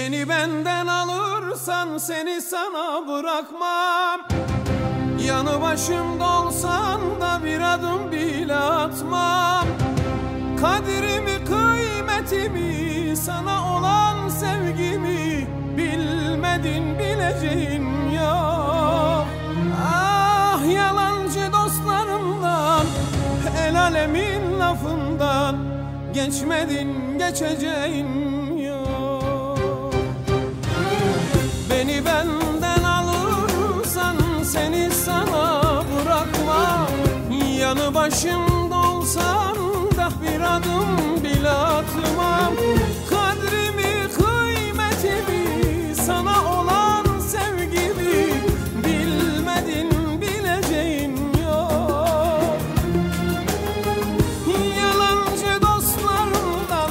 Beni benden alırsan seni sana bırakmam. Yanı başımda olsan da bir adım bile atmam. Kadirimi kıymetimi sana olan sevgimi Bilmedin bileceğin yok. Ah yalancı dostlarımdan El alemin lafından Geçmedin geçeceğin başımda olsan da bir adım bile atmam. Kadrimi kıymetimi sana olan sevgimi Bilmedin bileceğin yok. Yalancı dostlarından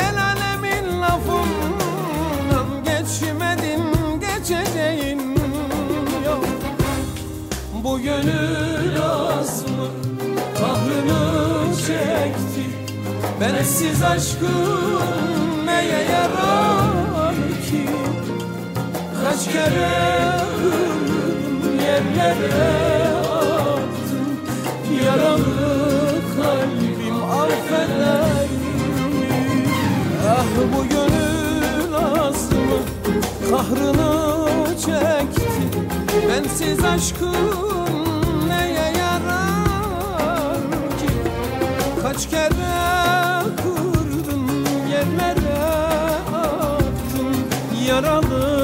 El alemin lafından Geçmedin geçeceğin yok. Bu gönül azmı Kahrını çekti. Bensiz aşkım neye yarar ki? Kaç kere kırdım yerlere attım. Yaralı kalbim affeder? Ah bu gönül azmı kahrını çekti. Bensiz aşkım Kaç kere kırdın yerlere attın Yaralı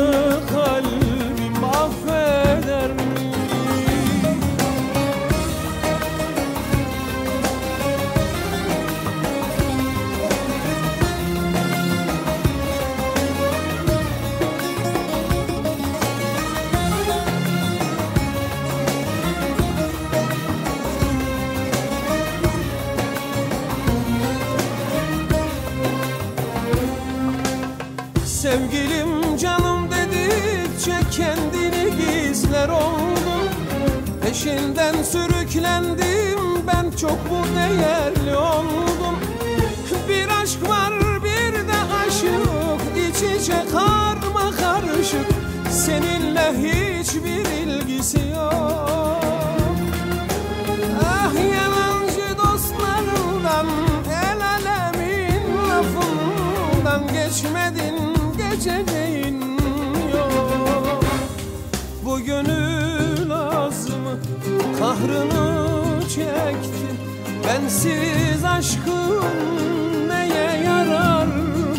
Sevgilim canım dedikçe kendini gizler oldum. Peşinden sürüklendim ben çok mu değerli oldum. Bir aşk var bir de aşık iç içe karma karışık. Seninle hiçbir ilgisi yok. Ah yalancı dostlarından El alemin lafından Geçmedin geçeceğin yok. Bu gönül azmı kahrını çekti. Bensiz aşkın neye yarar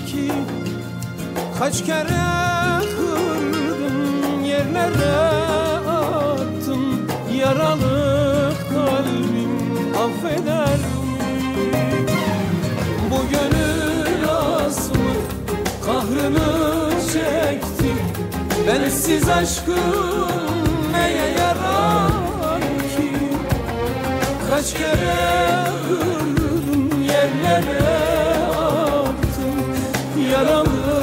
ki? Kaç kere kırdın yerlere attın Yaralı Bensiz aşkım neye yarar ki? Kaç kere kırdım yerlere attım yaramı